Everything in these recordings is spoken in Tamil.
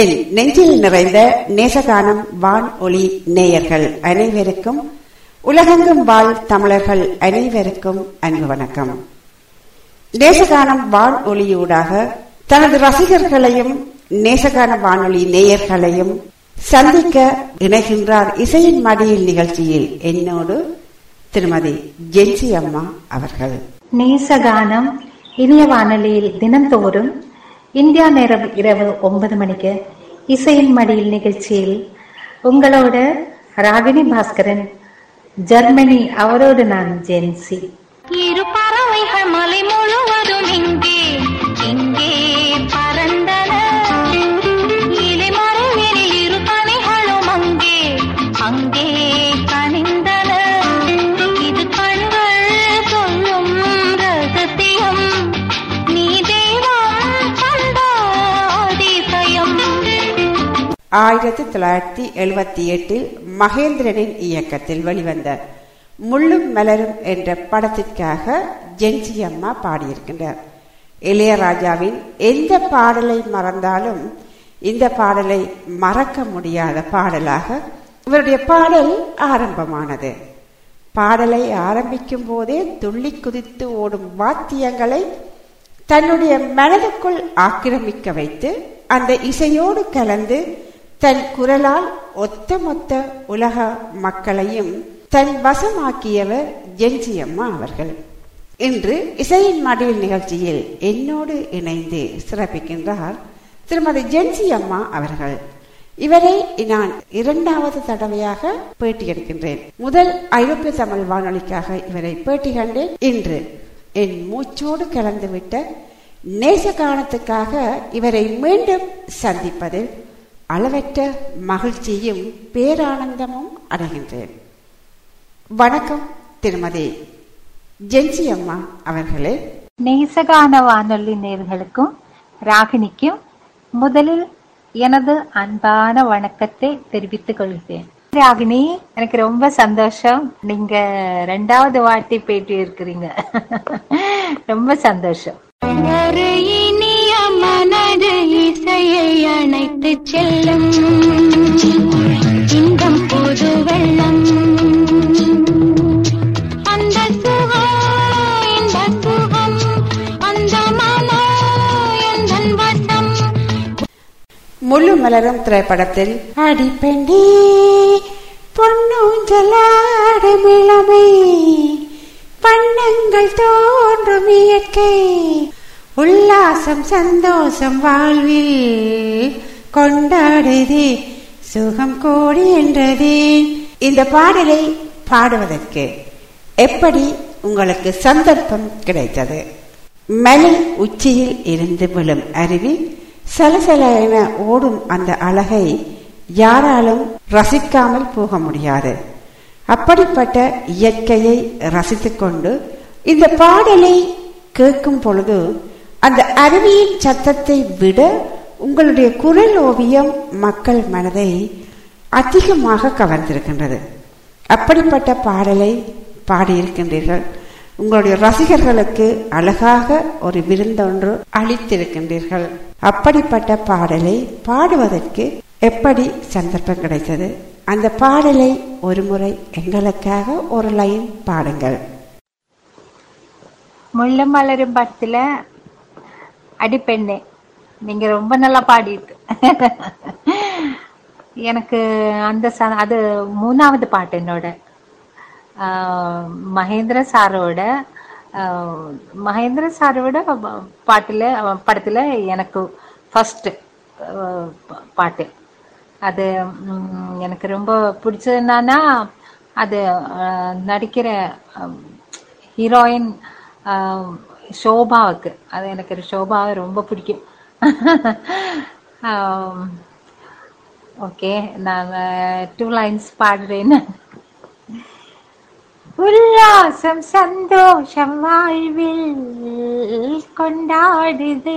என் நெஞ்சில் நிறைந்த நேசகானம் வான் ஒளி நேயர்கள் அனைவருக்கும் உலகெங்கும் வாழ் தமிழர்கள் அனைவருக்கும் அன்பு வணக்கம். நேசகானம் வான் ஒளியூடாக தனது ரசிகர்களையும் நேசகான வானொலி நேயர்களையும் சந்திக்க இணைகின்றார் இசையின் மடியில் நிகழ்ச்சியில் என்னோடு திருமதி ஜென்சி அம்மா அவர்கள். நேசகானம் இணைய வானொலியில் தினந்தோறும் இந்தியா நேரம் இரவு ஒன்பது மணிக்கு இசையின் மடியில் நிகழ்ச்சியில் உங்களோட ராகினி பாஸ்கரன் ஜெர்மனி அவரோடு நான் ஜென்சி. இரு பறவைகள் மலை முழுவதும் இங்கே ஆயிரத்தி தொள்ளாயிரத்தி எழுபத்தி எட்டில் மகேந்திரனின் இயக்கத்தில் வெளிவந்த முள்ளும் மலரும் என்ற படத்திற்காக ஜென்சி அம்மா பாடியிருக்கின்றார். இளையராஜாவின் எந்த பாடலை மறந்தாலும் இந்த பாடலை மறக்க முடியாத பாடலாக இவருடைய பாடல் ஆரம்பமானது. பாடலை ஆரம்பிக்கும் போதே துள்ளி குதித்து ஓடும் வாத்தியங்களை தன்னுடைய மனதுக்குள் ஆக்கிரமிக்க வைத்து அந்த இசையோடு கலந்து தன் குரலால் ஒத்தமொத்த உலக மக்களையும் தன் வசமாக்கியவர் ஜென்சியம்மா அவர்கள். இன்று இசையின் மடியில் நிகழ்ச்சியில் என்னோடு இணைந்து சிறப்பிக்கின்றார் திருமதி ஜென்சி அம்மா அவர்கள். இவரை நான் இரண்டாவது தடவையாக பேட்டி எடுக்கின்றேன். முதல் ஐரோப்பிய தமிழ் வானொலிக்காக இவரை பேட்டி கண்டேன். இன்று என் மூச்சோடு கலந்துவிட்ட நேச நேசகானத்துக்காக இவரை மீண்டும் சந்திப்பதில் அளவற்ற மகிழ்ச்சியும் பேரானந்தமும் அடைகின்றேன். வணக்கம் திருமதி ஜென்சி அம்மா அவர்களே. நேசகான வானொலி நேர்களுக்கும் ராகினிக்கும் முதலில் எனது அன்பான வணக்கத்தை தெரிவித்துக் கொள்கிறேன். ராகினி எனக்கு ரொம்ப சந்தோஷம். நீங்க ரெண்டாவது வாட்டி பேட்டி இருக்கிறீங்க. ரொம்ப சந்தோஷம். மனது இசையை அணைத்து செல்லும். இன்பம் புது வெள்ளம். அந்த சுகம் இந்த சுகம் அந்த வசம். முழு மலரும் திரைப்படத்தில் அடிப்பெண்டி பொன்னூஞ்சலாடும் இளமை. வண்ணங்கள் தோன்றும் இயற்கை. உல்லாசம் சந்தோஷம் வாழ்வில் கொண்டாடுதே. சுகம் கோடி என்றதே. இந்த பாடலை பாடுவதற்கு எப்படி உங்களுக்கு சந்தர்ப்பம் கிடைத்தது? மலை உச்சியில் இருந்து விழும் அருவி சலசல என ஓடும் அந்த அழகை யாராலும் ரசிக்காமல் போக முடியாது. அப்படிப்பட்ட இயற்கையை ரசித்துக்கொண்டு இந்த பாடலை கேட்கும் பொழுது அந்த அருவியின் சத்தத்தை விட உங்களுடைய குரல் ஓவியம் மக்கள் மனதை அதிகமாக கவர்ந்திருக்கின்றது. அப்படிப்பட்ட பாடலை பாடியிருக்கின்றீர்கள். உங்களுடைய ரசிகர்களுக்கு அழகாக ஒரு விருந்தொன்று அளித்திருக்கின்றீர்கள். அப்படிப்பட்ட பாடலை பாடுவதற்கு எப்படி சந்தர்ப்பம் கிடைத்தது? அந்த பாடலை ஒரு முறை எங்களுக்காக ஒரு லைன் பாடுங்கள். முள்ளும் மலரும் படத்துல அடிப்பெண்ணே நீங்க ரொம்ப நல்லா பாடிட்டு. எனக்கு அந்த அது மூணாவது பாட்டு என்னோட. மகேந்திர சாரோட மகேந்திர சாரோட பாட்டில் பாட்டுல படத்துல எனக்கு ஃபர்ஸ்ட் பாட்டு. அது எனக்கு ரொம்ப பிடிச்சது என்னன்னா அது நடிக்கிற ஹீரோயின் ஷோபாவுக்கு. அது எனக்கு ஒரு ஷோபாவை ரொம்ப பிடிக்கும். ஓகே நான் டூ லைன்ஸ் பாடுறேன் உல்லாசம் சந்தோஷம் வாழ்வில் கொண்டாடுது.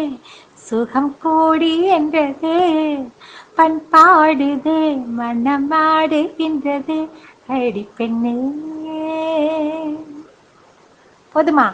சுகம் கூடி என்றது. பண்பாடுது மனமாடுகின்றது அடி பெண்ணே போதுமா?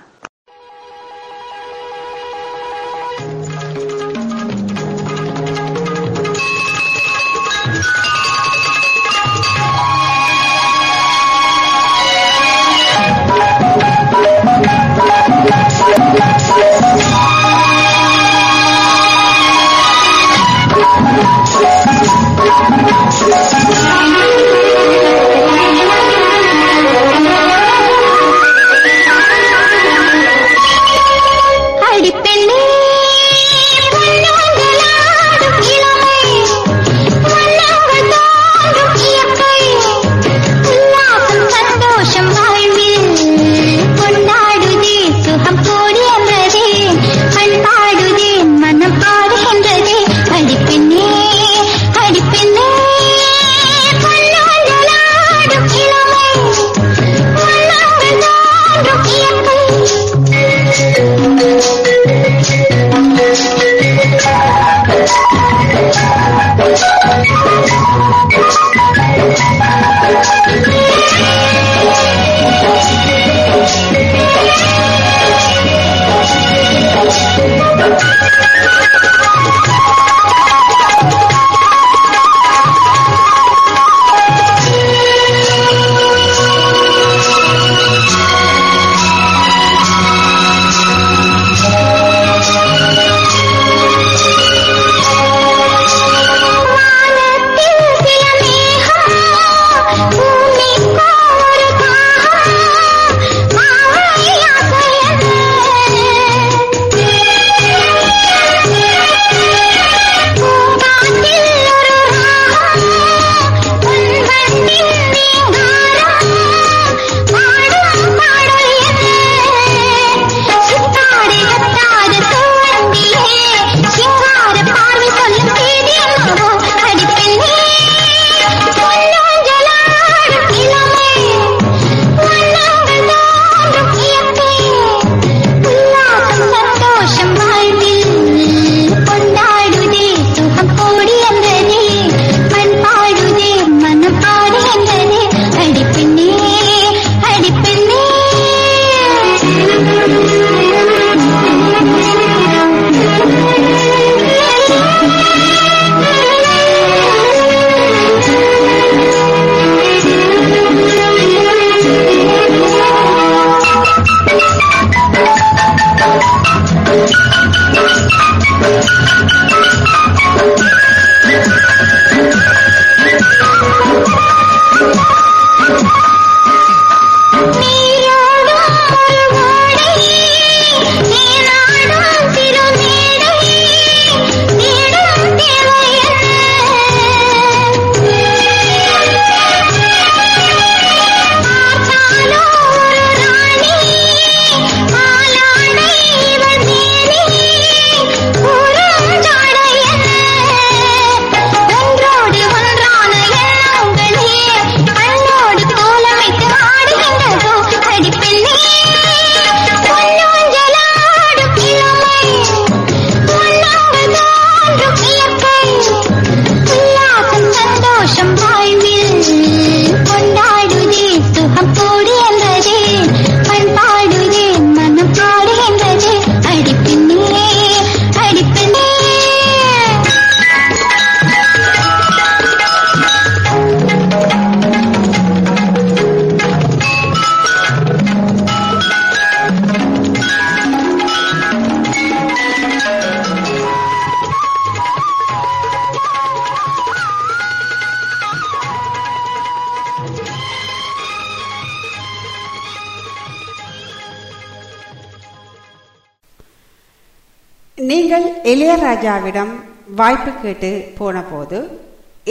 இளையராஜாவிடம் வாய்ப்பு கேட்டு போன போது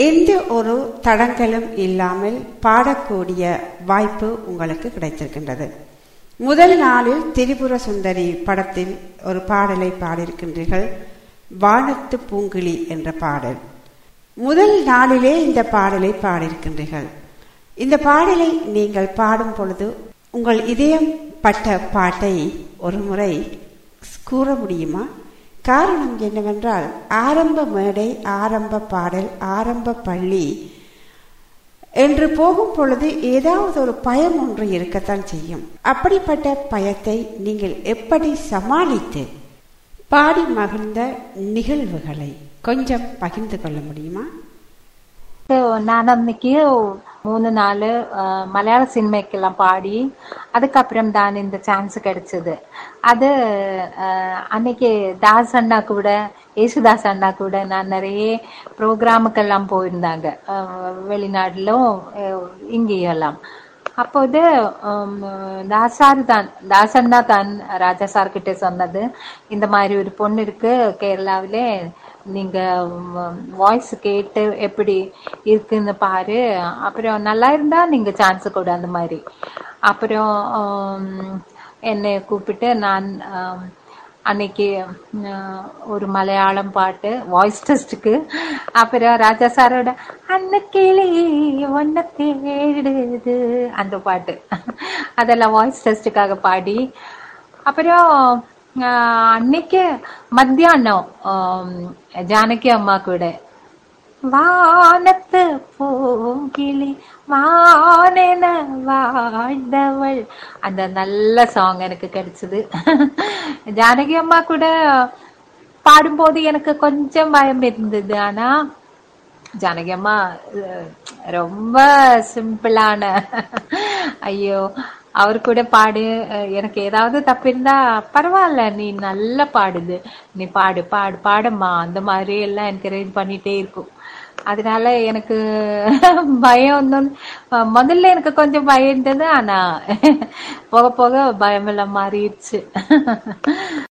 எந்த ஒரு தடங்களும் இல்லாமல் பாடக்கூடிய வாய்ப்பு உங்களுக்கு கிடைத்திருக்கின்றது. முதல் நாளில் திரிபுர சுந்தரி படத்தில் ஒரு பாடலை பாடியிருக்கின்றீர்கள் வானத்து பூங்கிளி என்ற பாடல். முதல் நாளிலே இந்த பாடலை பாடியிருக்கின்றீர்கள். இந்த பாடலை நீங்கள் பாடும் பொழுது உங்கள் இதயம் பட்ட பாட்டை ஒரு முறை கூற முடியுமா? காரணம் என்னவென்றால் ஆரம்ப மேடை ஆரம்ப பாடல் ஆரம்ப பள்ளி என்று போகும் பொழுது ஏதாவது ஒரு பயம் ஒன்று இருக்கத்தான் செய்யும். அப்படிப்பட்ட பயத்தை நீங்கள் எப்படி சமாளித்து பாடி மகிழ்ந்த நிகழ்வுகளை கொஞ்சம் பகிர்ந்து கொள்ள முடியுமா? நான் அன்னைக்கு மூணு நாள் மலையாள சினிமைக்கெல்லாம் பாடி அதுக்கப்புறம் தான் இந்த சான்ஸ் கிடைச்சது. அது அன்னைக்கு தாஸ் அண்ணா கூட யேசுதாஸ் அண்ணா கூட நான் நிறைய ப்ரோக்ராமுக்கெல்லாம் போயிருந்தாங்க. வெளிநாட்டிலும் இங்கேயும் எல்லாம் அப்போது தாசார் தான் தாசன்னா தான் ராஜா சார் கிட்டே சொன்னது இந்த மாதிரி ஒரு பொண்ணு இருக்கு கேரளாவிலே நீங்க வாய்ஸ் கேட்டு எப்படி இருக்குன்னு பாரு. அப்புறம் நல்லா இருந்தா நீங்க சான்ஸ் கொடு அந்த மாதிரி. அப்புறம் என்னை கூப்பிட்டு நான் அன்னைக்கு ஒரு மலையாளம் பாட்டு வாய்ஸ் டெஸ்ட்டுக்கு அப்புறம் ராஜா சாரோட அன்னக்கிளி ஒன்ன தேடுது அந்த பாட்டு. அதெல்லாம் வாய்ஸ் டெஸ்ட்டுக்காக பாடி. அப்புறம் அன்னைக்கு மத்தியானம் ஜானகி அம்மா கூட வானத்து போகிலே வானென வாழ்ந்தவள் அந்த நல்ல சாங் எனக்கு கிடைச்சது ஜானகி அம்மா கூட பாடும்போது எனக்கு கொஞ்சம் பயம் இருந்தது ஆனா ஜானகி அம்மா ரொம்ப சிம்பிளான ஐயோ அவர் கூட பாடு எனக்கு ஏதாவது தப்பு இருந்தா பரவாயில்ல நீ நல்லா பாடுது நீ பாடு பாடு பாடம்மா. அந்த மாதிரி எல்லாம் என்கரேஜ் பண்ணிட்டே இருக்கும். அதனால எனக்கு பயம் ஒன்றும் முதல்ல எனக்கு கொஞ்சம் பயம் இருந்தது ஆனா போக போக பயம் எல்லாம் மாறிடுச்சு.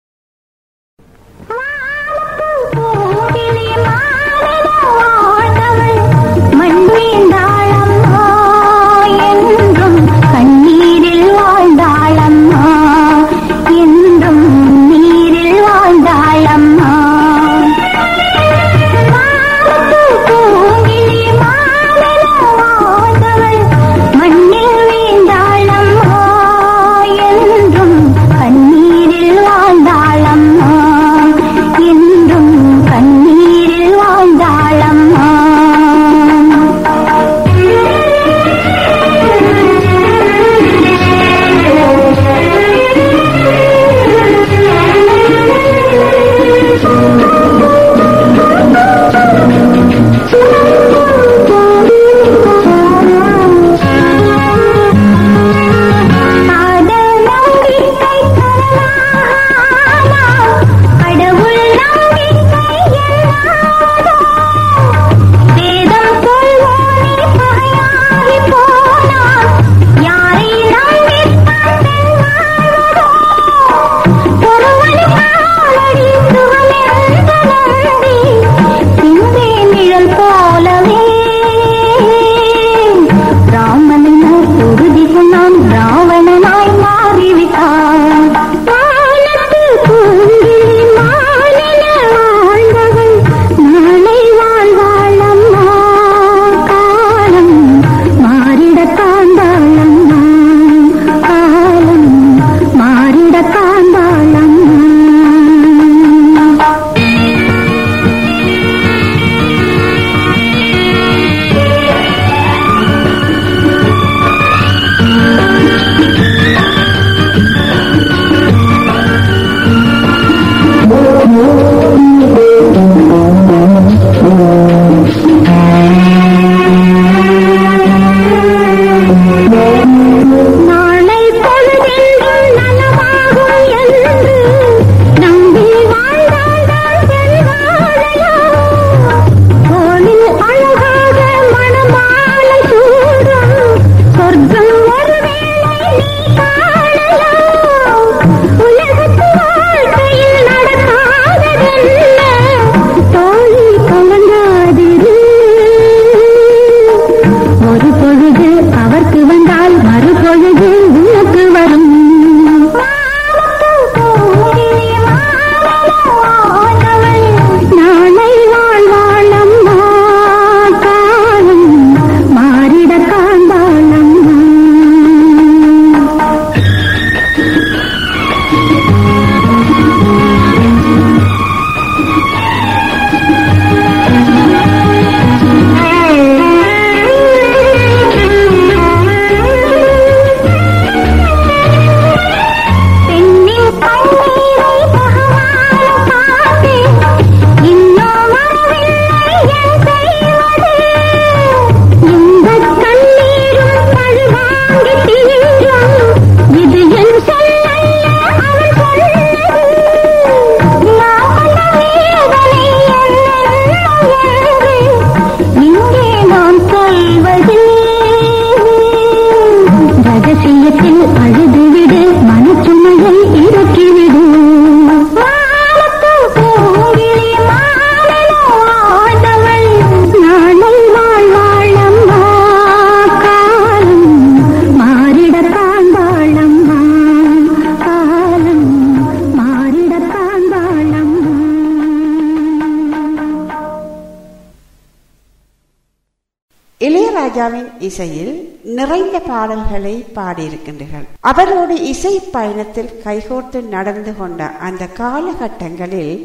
இசையில் நிறைந்த பாடல்களை பாடியிருக்கின்றீர்கள். அவரோடு இசை பயணத்தில் கைகோர்த்து நடந்து கொண்ட அந்த காலகட்டங்களில்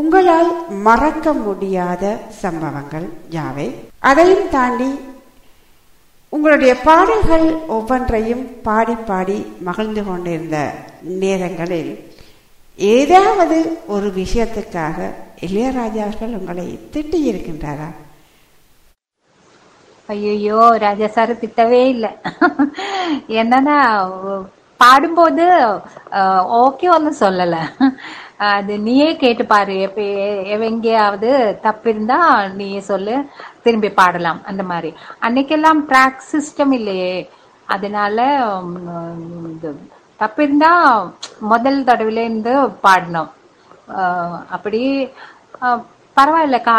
உங்களால் மறக்க முடியாத சம்பவங்கள் யாவை? அதையும் தாண்டி உங்களுடைய பாடல்கள் ஒவ்வொன்றையும் பாடி பாடி மகிழ்ந்து கொண்டிருந்த நேரங்களில் ஏதாவது ஒரு விஷயத்துக்காக இளையராஜாக்கள் உங்களை திட்டியிருக்கின்றாரா? ஐயோ ராஜா சார் திட்டவே இல்லை. என்னன்னா பாடும்போது ஓகே ஒன்றும் சொல்லல. அது நீயே கேட்டு பாரு. எப்ப எங்கேயாவது தப்பு இருந்தா நீயே சொல்லு. திரும்பி பாடலாம். அந்த மாதிரி. அன்னைக்கெல்லாம் ட்ராக் சிஸ்டம் இல்லையே. அதனால இது தப்பு இருந்தா முதல் தடவையில இருந்து பாடணும். அப்படி பரவாயில்ல. கா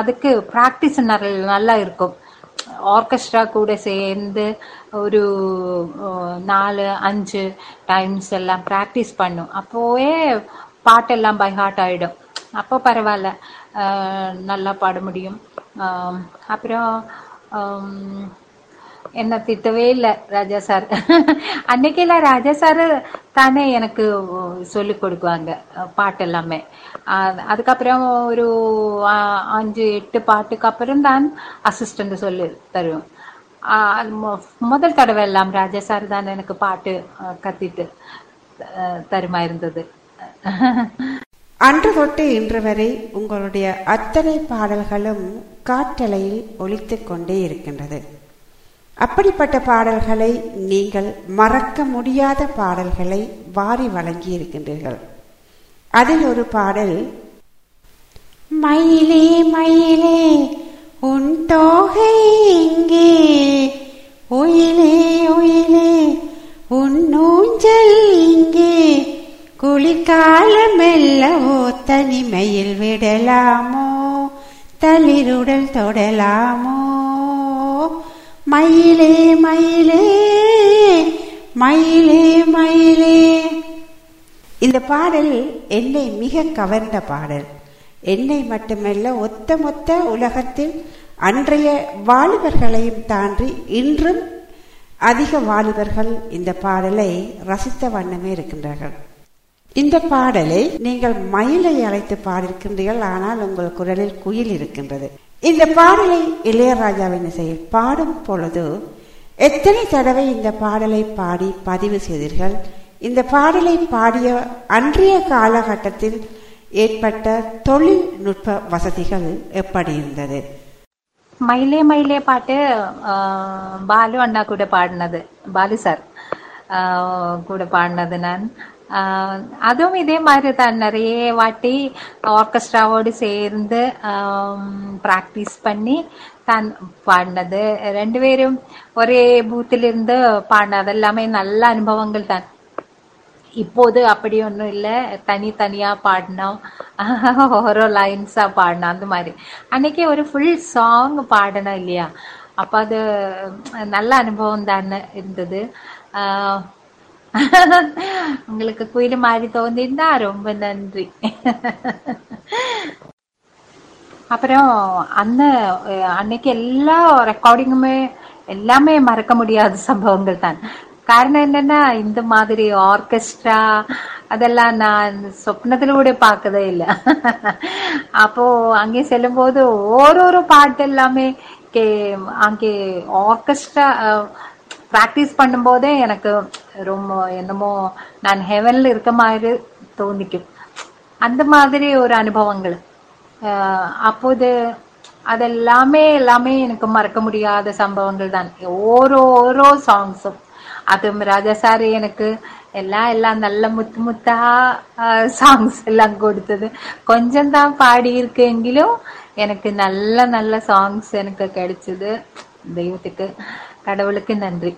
அதுக்கு ப்ராக்டிஸ் நல்லா இருக்கும். ஆர்கெஸ்ட்ரா கூட சேர்ந்து ஒரு நாலு அஞ்சு டைம்ஸ் எல்லாம் ப்ராக்டிஸ் பண்ணும் அப்போவே பாட்டெல்லாம் பை ஹார்ட் ஆகிடும் அப்போ பரவாயில்ல நல்லா பாட முடியும் அப்புறம் என்ன திட்டவே இல்ல ராஜா சார். அன்னைக்கெல்லாம் ராஜா சார் தானே எனக்கு சொல்லி கொடுக்குவாங்க பாட்டு எல்லாமே. அதுக்கப்புறம் ஒரு அஞ்சு எட்டு பாட்டுக்கு அப்புறம் தான் அசிஸ்டன்ட் சொல்லி தரும் அஹ், மொ- முதல் தடவை எல்லாம் ராஜா சார் தான் எனக்கு பாட்டு கத்திட்டு தருமா இருந்தது. அன்று தொட்டு இன்று வரை உங்களுடைய அத்தனை பாடல்களும் காற்றலையில் ஒழித்து கொண்டே இருக்கின்றது. அப்படிப்பட்ட பாடல்களை நீங்கள் மறக்க முடியாத பாடல்களை வாரி வழங்கி இருக்கின்றீர்கள் அதில் ஒரு பாடல் மயிலே மயிலே உன் தோகை இங்கே. ஒயிலே ஒயிலே உன் ஊஞ்சல் இங்கே. குளிர்காலம் எல்லவோ தனிமையில் விடலாமோ தளிருடல் தொடலாமோ. மயிலே மயிலே மயிலே மயிலே. இந்த பாடல் என்னை மிக கவர்ந்த பாடல். என்னை மட்டுமல்ல ஒத்த மொத்த உலகத்தில் அன்றைய வாலிபர்களையும் தாண்டி இன்றும் அதிக வாலிபர்கள் இந்த பாடலை ரசித்த வண்ணமே இருக்கின்றார்கள். இந்த பாடலை நீங்கள் மயிலை அழைத்து பாடியிருக்கின்றீர்கள் ஆனால் உங்கள் குரலில் குயில் இருக்கின்றது. இந்த பாடலை இளையராஜாவின் இசையில் பாடும் பொழுது எத்தனை தடவை இந்த பாடலை பாடி பதிவு செய்தீர்கள்? இந்த பாடலை பாடிய அன்றைய காலகட்டத்தில் ஏற்பட்ட தொழில்நுட்ப வசதிகள் எப்படி இருந்தது? மயிலே மயிலே பாட்டு பாலு அண்ணா கூட பாடினது. பாலு சார் கூட பாடினது நான். அதுவும் இதே மாதிரி தான் நிறைய வாட்டி ஆர்கெஸ்ட்ராவோடு சேர்ந்து ப்ராக்டிஸ் பண்ணி தான் பாடினது. ரெண்டு பேரும் ஒரே பூத்திலிருந்து பாடின அதெல்லாமே நல்ல அனுபவங்கள் தான். இப்போது அப்படி ஒன்றும் இல்லை. தனித்தனியா பாடினோம். ஓரோ லைன்ஸாக பாடினோம். அந்த மாதிரி. அன்னைக்கு ஒரு ஃபுல் சாங் பாடணும் இல்லையா? அப்போ அது நல்ல அனுபவம் தானே இருந்தது. உங்களுக்கு குயில் மாதிரி தோந்திருந்தா ரொம்ப நன்றி. அப்புறம் அந்த அன்னைக்கு எல்லா ரெக்கார்டிங்குமே எல்லாமே மறக்க முடியாத சம்பவங்கள் தான். காரணம் என்னன்னா இந்த மாதிரி ஆர்கெஸ்ட்ரா அதெல்லாம் நான் சொப்னத்திலூட பார்க்கதே இல்லை. அப்போ அங்கே செல்லும்போது ஓரொரு பாட்டு எல்லாமே கே அங்கே ஆர்கெஸ்ட்ரா ப்ராக்டிஸ் பண்ணும்போதே எனக்கு ரொம்ப என்னமோ நான் ஹெவன்ல இருக்க மாதிரி தோணிக்கும் அந்த மாதிரி ஒரு அனுபவங்கள். அப்போது அதெல்லாமே எல்லாமே எனக்கு மறக்க முடியாத சம்பவங்கள் தான். ஓரோ ஓரோ சாங்ஸும் அதுவும் ராஜா சார் எனக்கு எல்லாம் எல்லாம் நல்ல முத்து முத்தா சாங்ஸ் எல்லாம் கொடுத்தது. கொஞ்சம் தான் பாடி எனக்கு நல்ல நல்ல சாங்ஸ் எனக்கு கிடைச்சது. தெய்வத்துக்கு. கடவுளுக்கு நன்றி.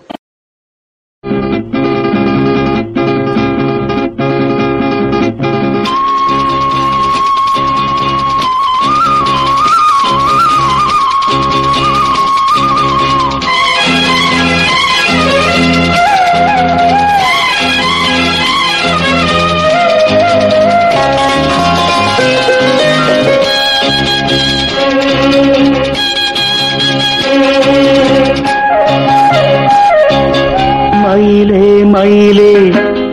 மயிலே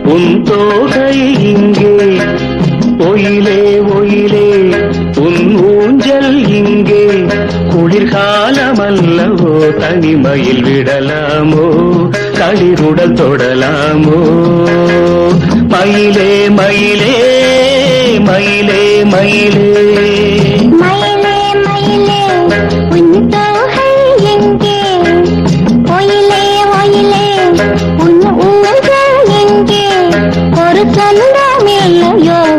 உன் தோகை இங்கே. ஒயிலே ஒயிலே உன் ஊஞ்சல் இங்கே. குளிர்காலமல்லவோ தனிமையில் விடலாமோ களிருடல் தொடலாமோ. மயிலே மயிலே மயிலே மயிலே. மயிலே மயிலே ஒரு சொந்தமில்லையோ உறவுகள்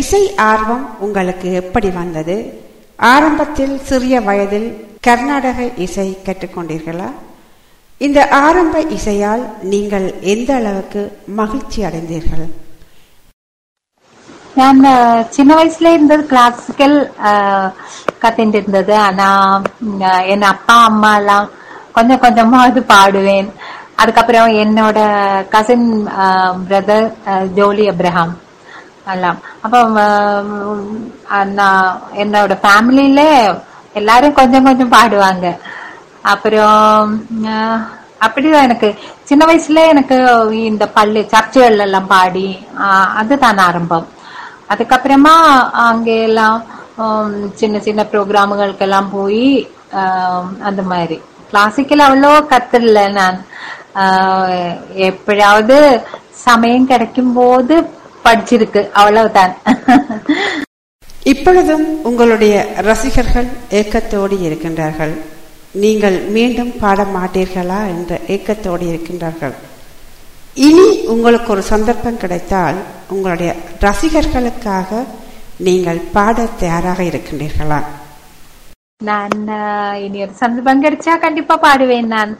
இசை ஆர்வம் உங்களுக்கு எப்படி வந்தது? ஆரம்பத்தில் சிறிய வயதில் கர்நாடக இசை கற்றுக்கொண்டீர்களா? இந்த ஆரம்ப இசையால் நீங்கள் எந்த அளவுக்கு மகிழ்ச்சி அடைந்தீர்கள்? நான் சின்ன வயசுல இருந்தது கிளாசிக்கல் கத்துட்டு இருந்தது ஆனா என் அப்பா அம்மா எல்லாம் கொஞ்சம் கொஞ்சமா அது பாடுவேன். அதுக்கப்புறம் என்னோட கசின் பிரதர் ஜோலி அப்ரஹாம். எல்லாம். அப்போ நான் என்னோட ஃபேமிலியில எல்லாரும் கொஞ்சம் கொஞ்சம் பாடுவாங்க. அப்புறம் அப்படிதான் எனக்கு. சின்ன வயசுல எனக்கு இந்த பள்ளி சர்ச்சுகள் எல்லாம் பாடி அதுதான் ஆரம்பம். அதுக்கப்புறமா அங்கே எல்லாம் சின்ன சின்ன ப்ரோக்ராமுகளுக்கெல்லாம் போய் அந்த மாதிரி. கிளாசிக்கல் அவ்வளோ கத்துல நான். எப்பழாவது எப்பயாவது சமயம் கிடைக்கும் போது படிச்சிருக்கு. அவ்வளவுதான். இப்பொழுதும் உங்களுடைய ரசிகர்கள் ஏக்கத்தோடு இருக்கின்றார்கள். நீங்கள் மீண்டும் பாட மாட்டீர்களா என்ற ஏக்கத்தோடு இருக்கின்றார்கள். இனி உங்களுக்கு ஒரு சந்தர்ப்பம் கிடைத்தால் உங்களுடைய ரசிகர்களுக்காக நீங்கள் பாட தயாராக இருக்கின்றீர்களா? நான் இனி ஒரு சந்தர்ப்பம் கிடைச்சா கண்டிப்பா பாடுவேன் நான்.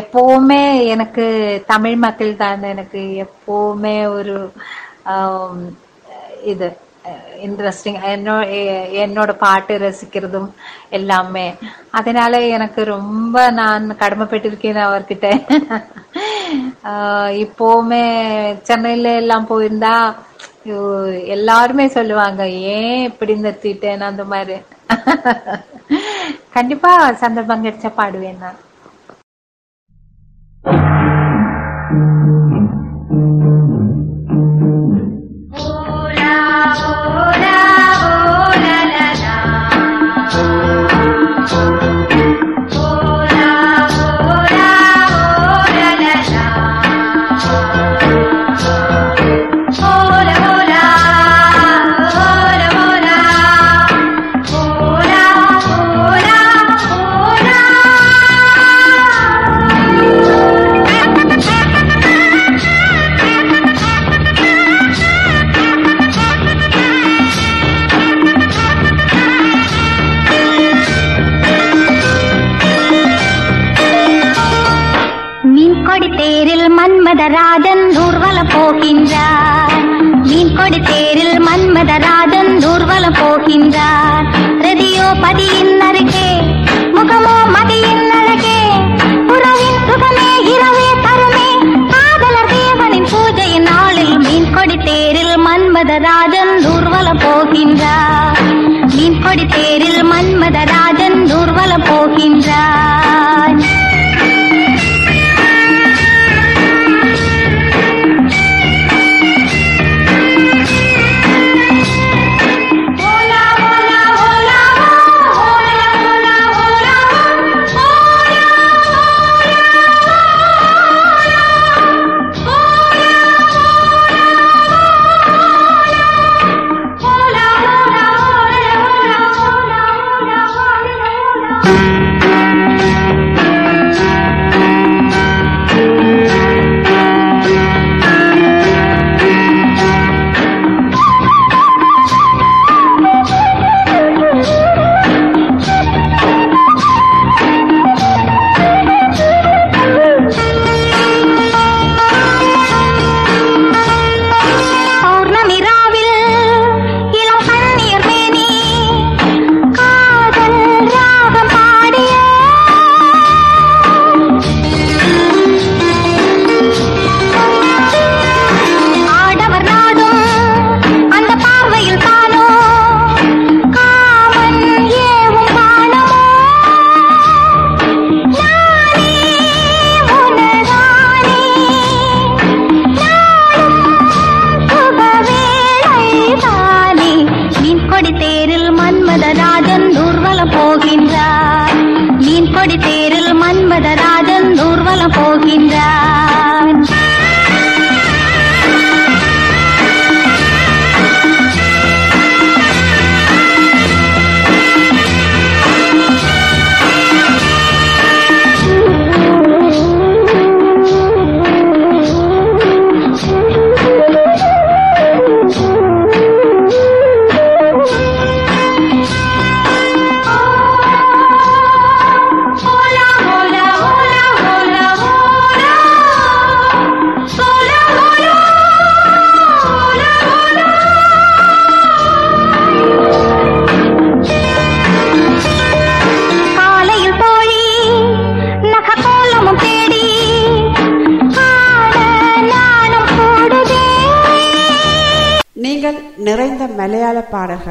எப்பவுமே எனக்கு தமிழ் மக்கள் தான் எனக்கு எப்பவுமே ஒரு இது இன்ட்ரெஸ்டிங் என்னோட என்னோட பாட்டு ரசிக்கிறதும் எல்லாமே. அதனால எனக்கு ரொம்ப நான் கடமைப்பட்டிருக்கேன் அவர்கிட்ட. ஆஹ் சென்னையில எல்லாம் போயிருந்தா எல்லாருமே சொல்லுவாங்க ஏன் இப்படி நிறுத்திட்டேன் அந்த மாதிரி? கண்டிப்பா சந்தர்ப்பம் கிடைச்சா பாடுவேன் நான் மீன்கொடி மன்மதராஜன் ஊர்வல போகின்றார். மீன் கொடி தேரில் மன்மதராஜன் ஊர்வல போகின்றார். ரதியோ பதியின் அருகே முகமோ மதியின் அழகே. உறவின் சுகமே இரவே தருமே. காதலர் தேவனின் பூஜையின் நாளில் மீன் கொடி தேரில் மன்மதராஜன் ஊர்வல போகின்றார். மீன் கொடி தேரில் மன்மதராஜன் ஊர்வல போகின்றார்.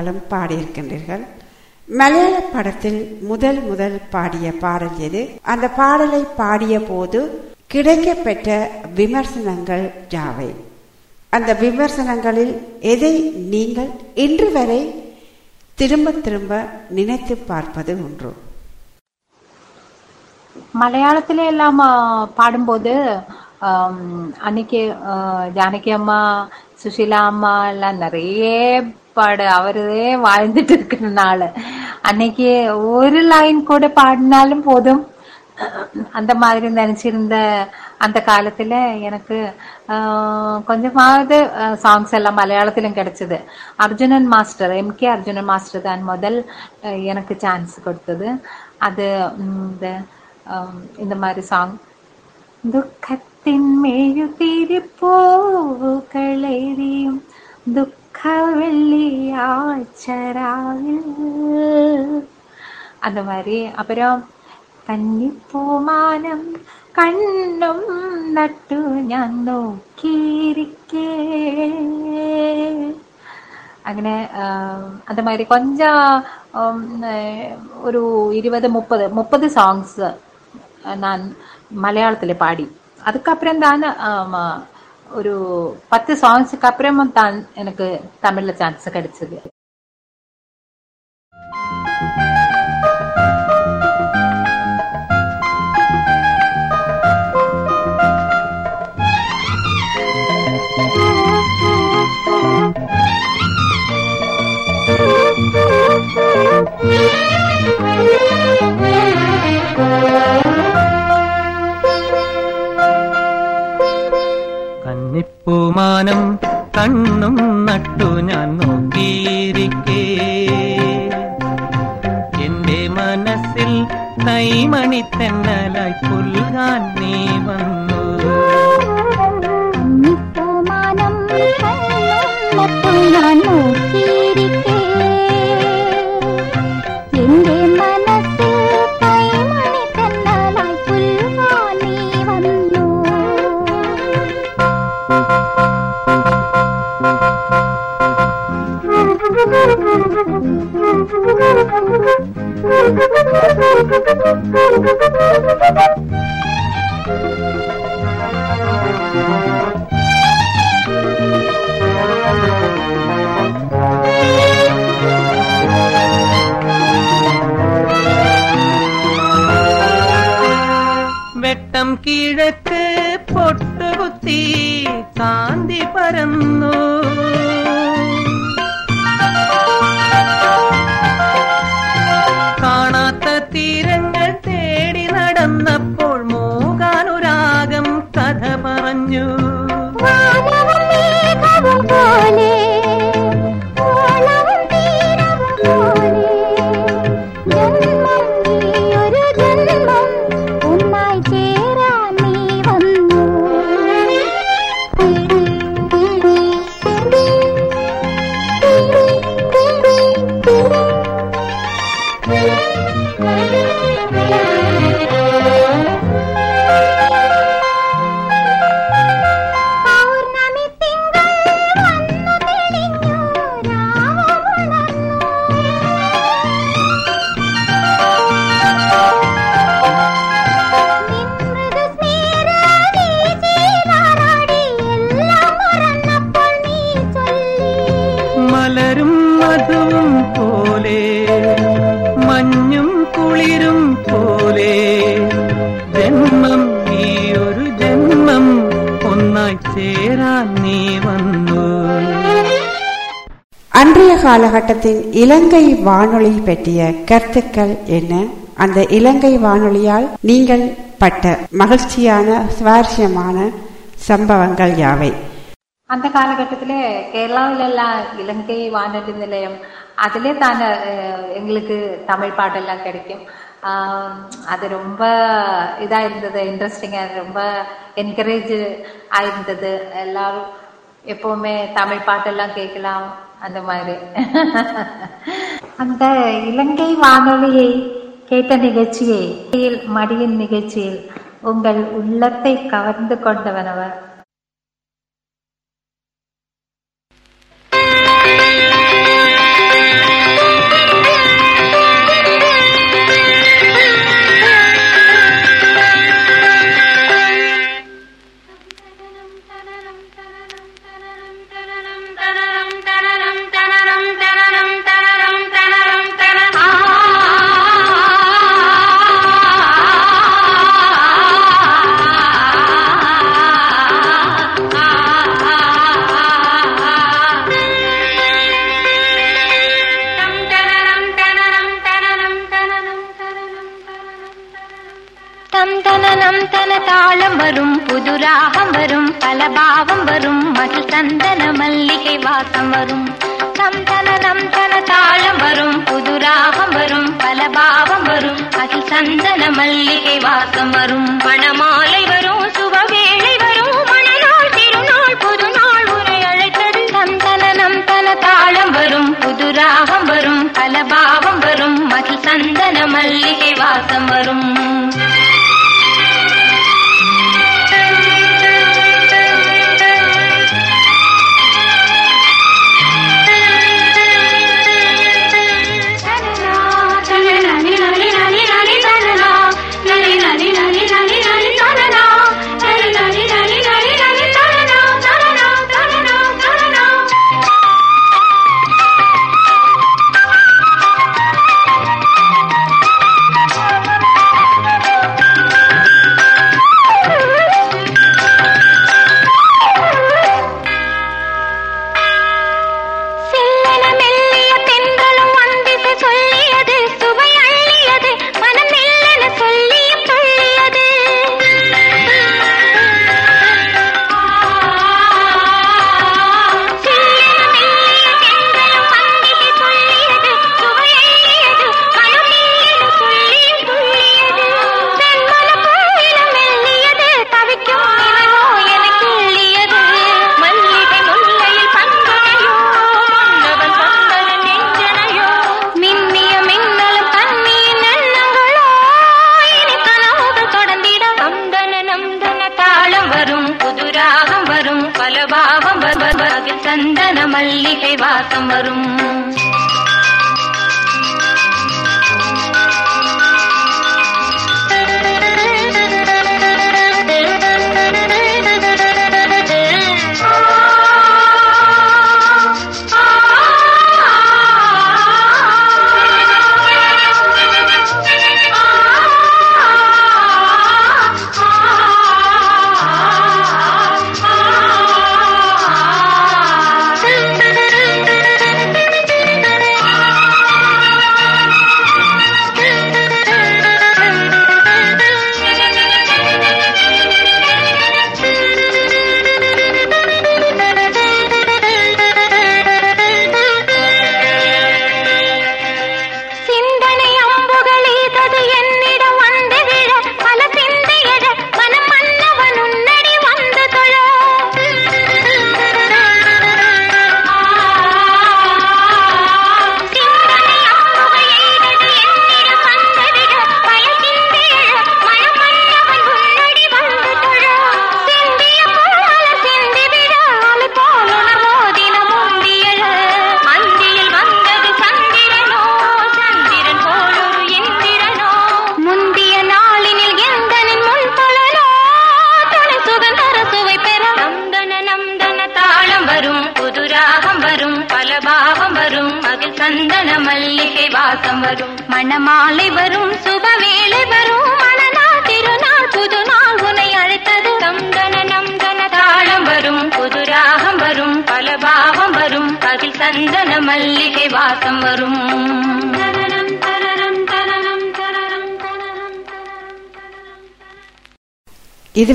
பாடல்களும் பாடியிருக்கின்றீர்கள். மலையாள படத்தில் முதல் முதல் பாடிய பாடல் எது? அந்த பாடலை பாடிய போது கிடைக்கப்பெற்ற விமர்சனங்கள் யாவை? அந்த விமர்சனங்களில் எதை நீங்கள் இன்று வரை திரும்ப திரும்ப நினைத்து பார்ப்பது ஒன்று. மலையாளத்தில எல்லாம் பாடும்போது அன்னைக்கு ஜானகி அம்மா சுஷீலா அம்மா எல்லாம் நிறைய பாடு அவரே வாழ்ந்துட்டு இருக்கிறதுனால அன்னைக்கு ஒரு லைன் கூட பாடினாலும் போதும். அந்த மாதிரி நினைச்சிருந்த அந்த காலத்துல எனக்கு கொஞ்சமாவது சாங்ஸ் எல்லாம் மலையாளத்திலும் கிடைச்சது. Arjunan master M K Arjunan master தான் முதல் எனக்கு சான்ஸ் கொடுத்தது. அது இந்த இந்த மாதிரி சாங் துக்கத்தின் மேயு தீரி பூக்களெறியும் துக்க വെള്ളിയാഴ്ചരാവിൽ அந்த மாதிரி அப்புறம் കന്നിപ്പൂമാനം കണ്ണും നട്ടു ഞാൻ നോക്കിയിരിക്കേ അങ്ങനെ ஆஹ், அந்த மாதிரி கொஞ்சம் ஆம், அஹ், ஒரு இருபது முப்பது முப்பது சாங்ஸ் நான் மலையாளத்துல பாடி அதுக்கப்புறம் தான் ஆமா, ஒரு பத்து சாங்ஸுக்கு அப்புறமும் தான் எனக்கு தமிழ்ல சான்ஸ் கிடைச்சது. കന്നിപ്പൂമാനം കണ്ണും നട്ടു ഞാൻ നോക്കിയിരിക്കേ. എന്റെ മനസ്സിൽ കൈമണി തെന്നലായി പുൽകാൻ നീ വന്നു. പൂമാനം ഞാൻ നോക്കിയിരിക്കേ. എന്റെ वी காலகட்டத்தின் இலங்கை வானொலி பற்றிய கருத்துக்கள் என்ன? அந்த இலங்கை வானொலியால் நீங்கள் பட்ட மகிழ்ச்சியான சுவாரஸ்யமான சம்பவங்கள் யாவை? அந்த காலகட்டத்திலே கேரளாவிலெல்லாம் இலங்கை வானொலி நிலையம் அதிலே தானே எங்களுக்கு தமிழ் பாட்டெல்லாம் கிடைக்கும். அது ரொம்ப இதாக இருந்தது இன்ட்ரெஸ்டிங்காக ரொம்ப என்கரேஜ் ஆயிருந்தது எல்லாரும் எப்பவுமே தமிழ் பாட்டெல்லாம் கேட்கலாம் அந்த மாதிரி. அந்த இலங்கை வானொலியை கேட்ட நிகழ்ச்சியை மடியின் நிகழ்ச்சியில் உங்கள் உள்ளத்தை கவர்ந்து கொண்டவனவர் புது ராகம் வரும் பல பாவம் வரும் மகிழ் சந்தன மல்லிகை வாசம் வரும். நம் தன நம் தன தாளம் வரும் புது ராகம் வரும் பல பாவம் வரும் மகிழ் சந்தன மல்லிகை வாசம் வரும். பணமாலை வரும் சுபவேளை வரும் மணநாள் திருநாள் புது நாள் உரை அழைத்தது. நம் தன நம் தன தாளம் வரும் புது ராகம் வரும் பல பாவம் வரும் மகிழ் சந்தன மல்லிகை வாசம் வரும்.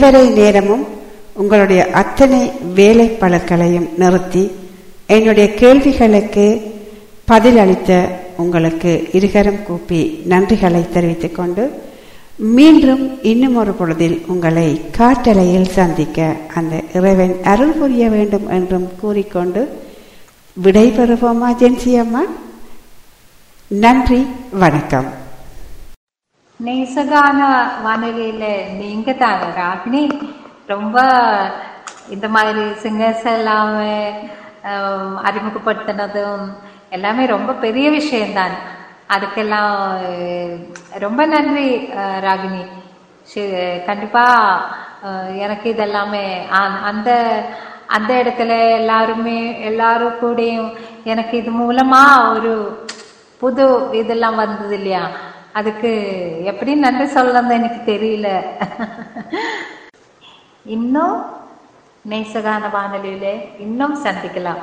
இதுவரை நேரமும் உங்களுடைய அத்தனை வேலை பழக்களையும் நிறுத்தி என்னுடைய கேள்விகளுக்கு பதிலளித்த உங்களுக்கு இருகரம் கூப்பி நன்றிகளை தெரிவித்துக் கொண்டு மீண்டும் இன்னும் ஒரு பொழுதில் உங்களை காட்டலையில் சந்திக்க அந்த இறைவன் அருள் புரிய வேண்டும் என்றும் கூறிக்கொண்டு விடைபெறுவோமா ஜென்சி அம்மா நன்றி வணக்கம். நேசகான வானொலியில நீங்க தாங்க ராகினி ரொம்ப இந்த மாதிரி சிங்கர்ஸ் எல்லாமே அறிமுகப்படுத்தினதும் எல்லாமே ரொம்ப பெரிய விஷயம்தான் அதுக்கெல்லாம் ரொம்ப நன்றி ராகினி கண்டிப்பா எனக்கு இதெல்லாமே அந்த அந்த இடத்துல எல்லாருமே எல்லாரும் கூடயும் எனக்கு இது மூலமா ஒரு புது இதெல்லாம் வந்தது இல்லையா அதுக்கு எப்படி நன்றி சொல்லணும்னு எனக்கு தெரியல. இன்னும் நேசகான வானொலியில இன்னும் சந்திக்கலாம்.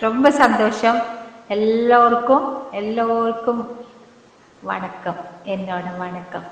ரொம்ப சந்தோஷம். எல்லோருக்கும் எல்லோருக்கும் வணக்கம். என்னோட வணக்கம்.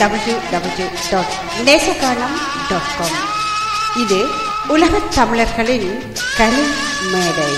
W W dot Nesaganam dot com இது உலகத் தமிழர்களின் கலை மேடை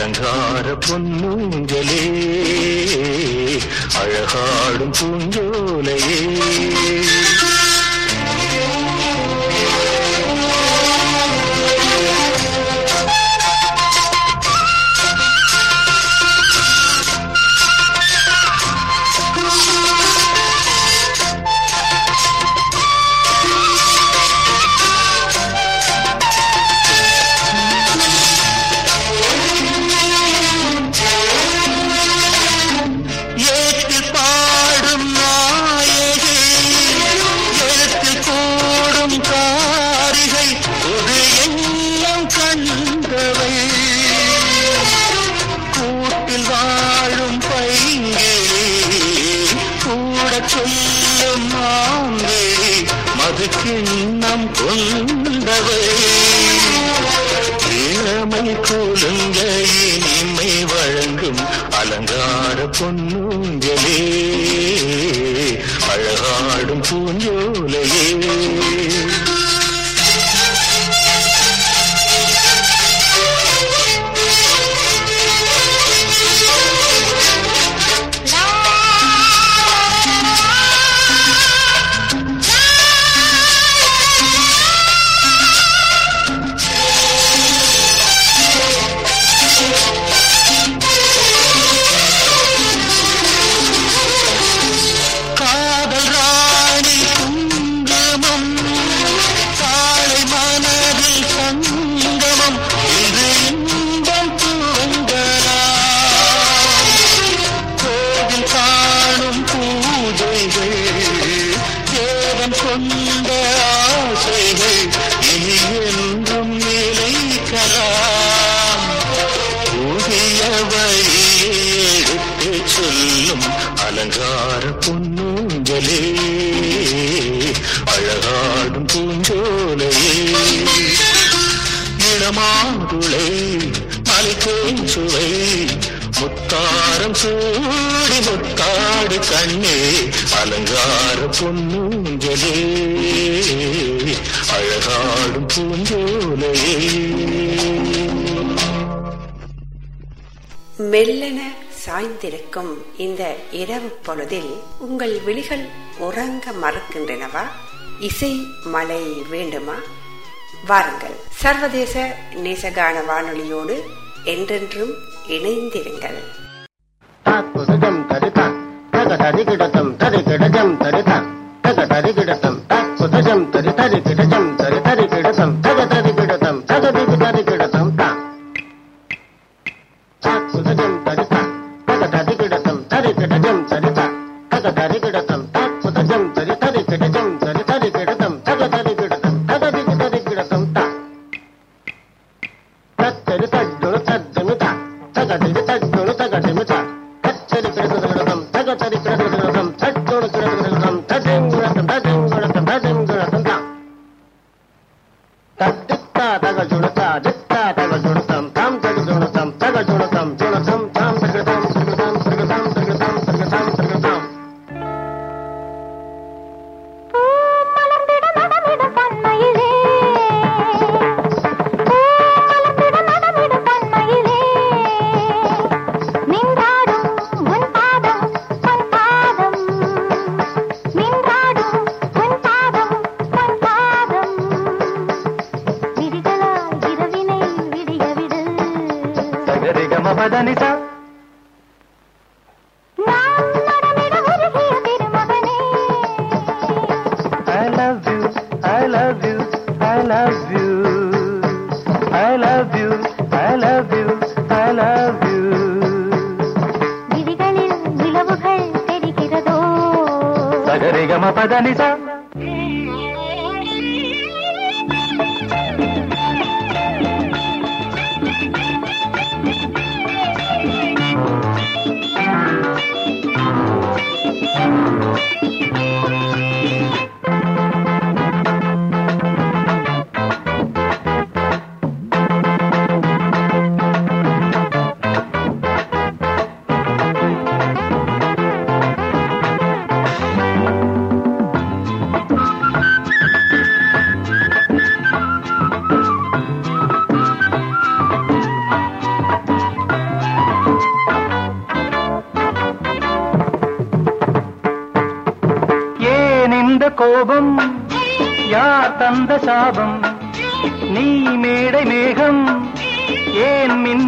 அலங்கார பொன்னூஞ்சலே அழகாடும் பூஞ்சோலையே. பொன்னூஞ்சலே அழகாடும் பூஞ்சோலையே. மெல்லென சாய்ந்திருக்கும் இந்த இரவு பொழுதில் உங்கள் விழிகள் உறங்க மறுக்கின்றனவா? இசை மழை வேண்டுமா? வாருங்கள் சர்வதேச நேசகான வானொலியோடு என்றென்றும் இணைந்திருங்கள். తరికిడతం తరికిడజం తరిత తగ తరికిడతం తాత్పుసజం తరి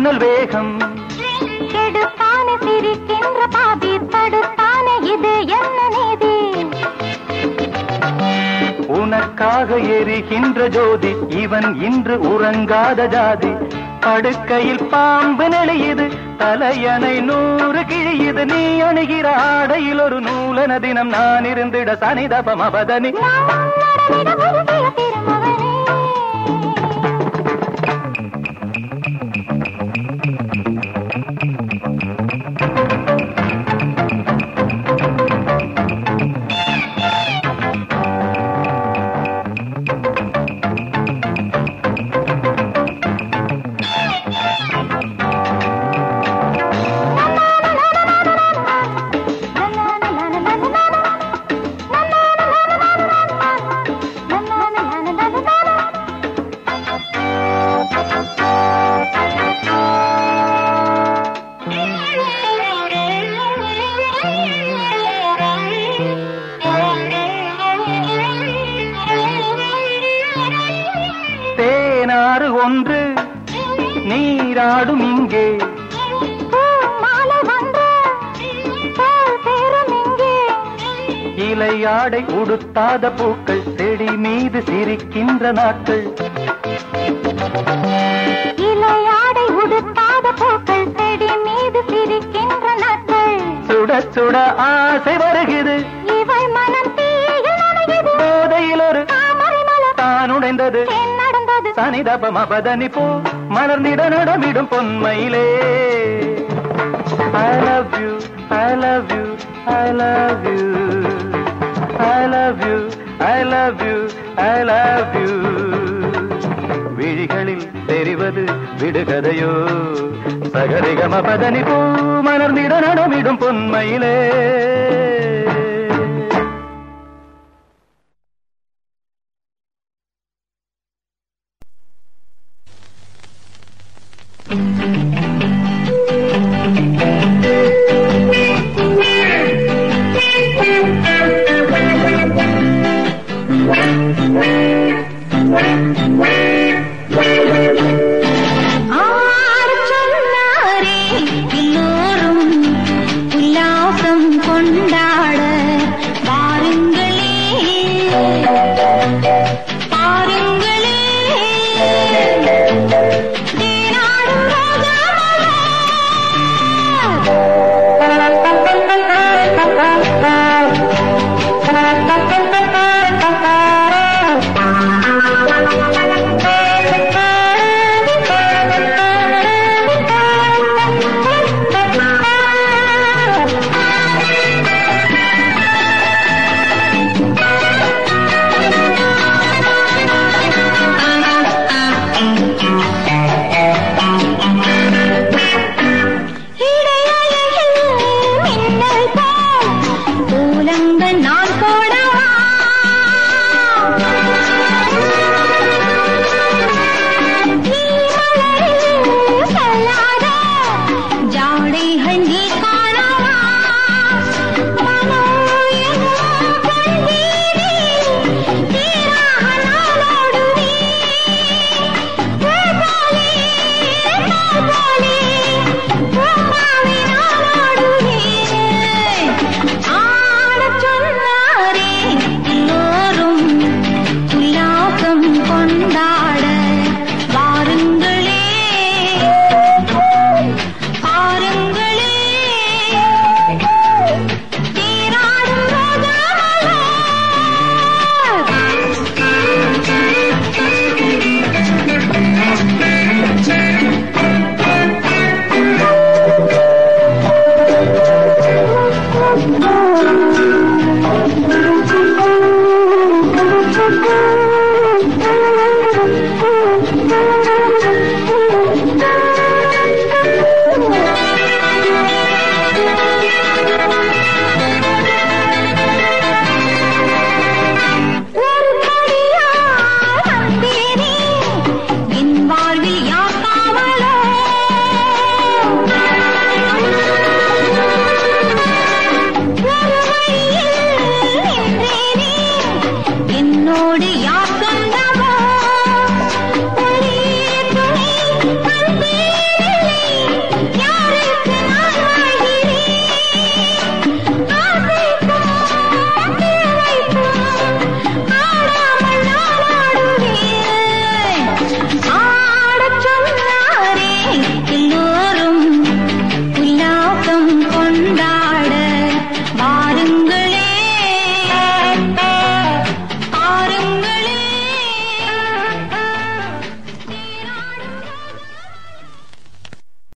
மின்னல் வேகம். கெடுத்தான சிரிக்கின்ற பாதி தடுத்தான இது என்ன நீதி? உனக்காக எரிகின்ற ஜோதி இவன் இன்று உறங்காத ஜாதி. படுக்கையில் பாம்பு நெளியுது தலையணை நூறு கிழியுது. நீ அணுகிற ஆடையில் ஒரு நூலன தினம் நான் இருந்திட சனிதபம் அவதனி. உடுத்தாத பூக்கள் செடி மீது சிரிக்கின்ற நாட்கள். இலையாடை உடுத்தாத பூக்கள் செடி மீது சிரிக்கின்ற நாட்கள். சுட சுட ஆசை வருகிறது. இவை மனம் போதையில் ஒரு தான் உடைந்தது. சனிதபம் அபதனி போ மலர்ந்திட நடமிடும் பொன்மையிலே. I love you, I love you, I love you. I love you, I love you, I love you. விழிகளில் தெரிவது விடுகதையோ சகரிகம பதனி பூ மலர்ந்திட நடமிடும் பொன்மையிலே